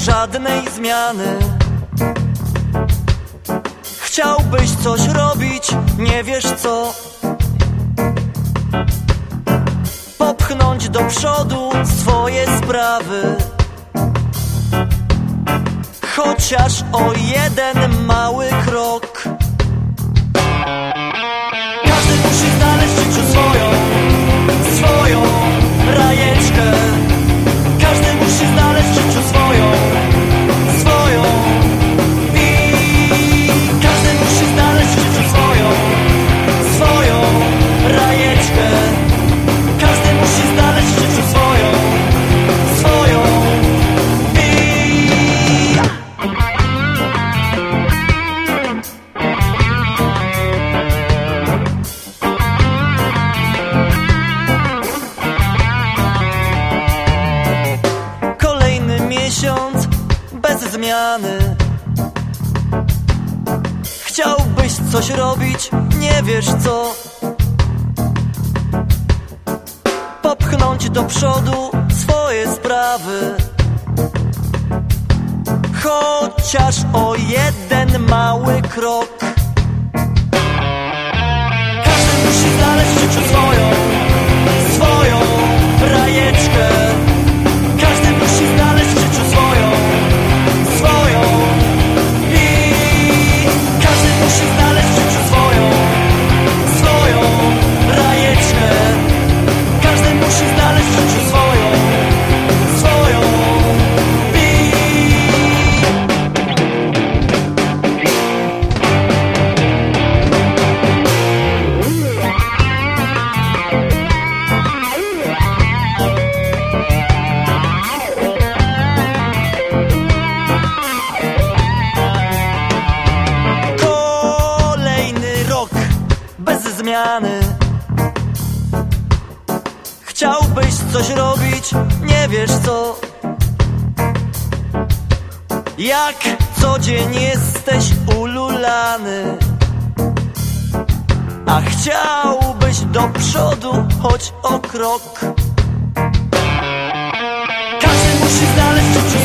żadnej zmiany. Chciałbyś coś robić, nie wiesz co. Popchnąć do przodu swoje sprawy. Chociaż o jeden mały krok. Chciałbyś coś robić, nie wiesz co. Popchnąć do przodu swoje sprawy. Chociaż o jeden mały krok. Każdy musi znaleźć w życiu zmiany. Chciałbyś coś robić, nie wiesz co. Jak co dzień jesteś ululany. A chciałbyś do przodu choć o krok. Każdy musi znaleźć w życiu